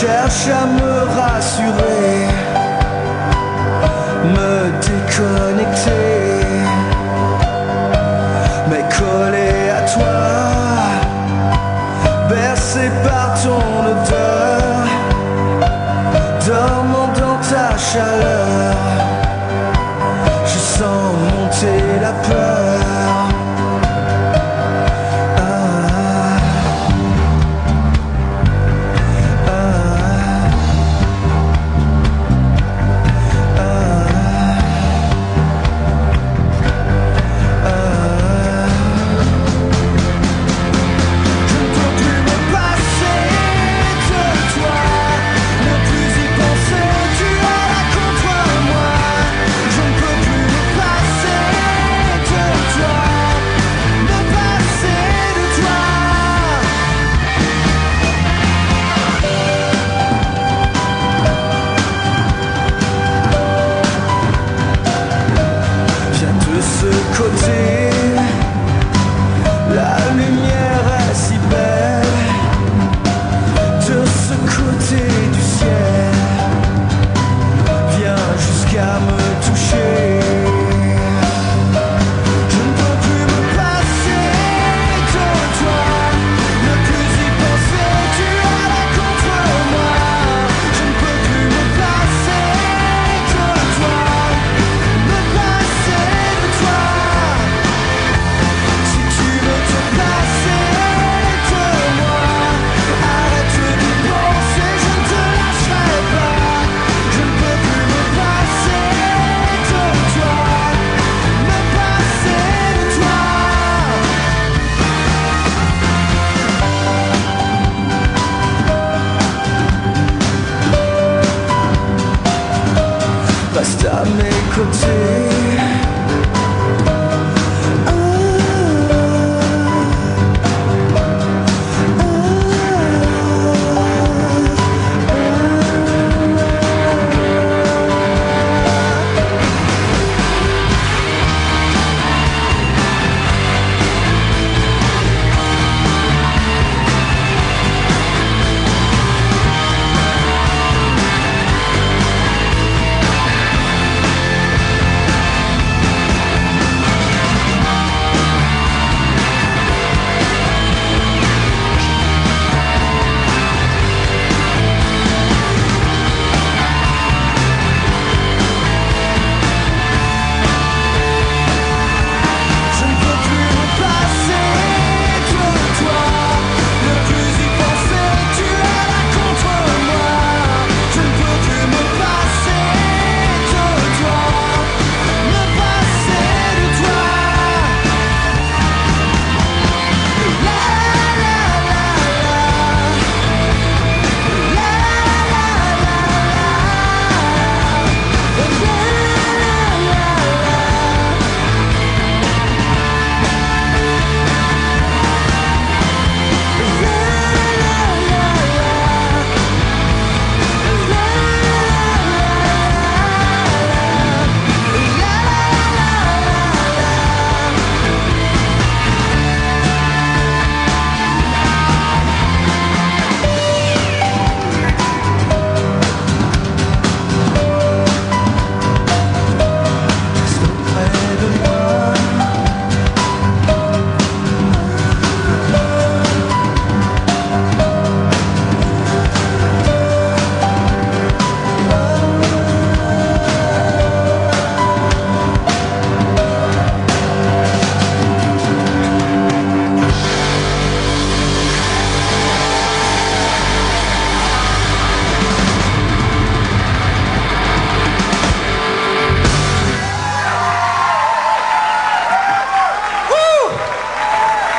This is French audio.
cherche à me rassurer, me déconnecter. differences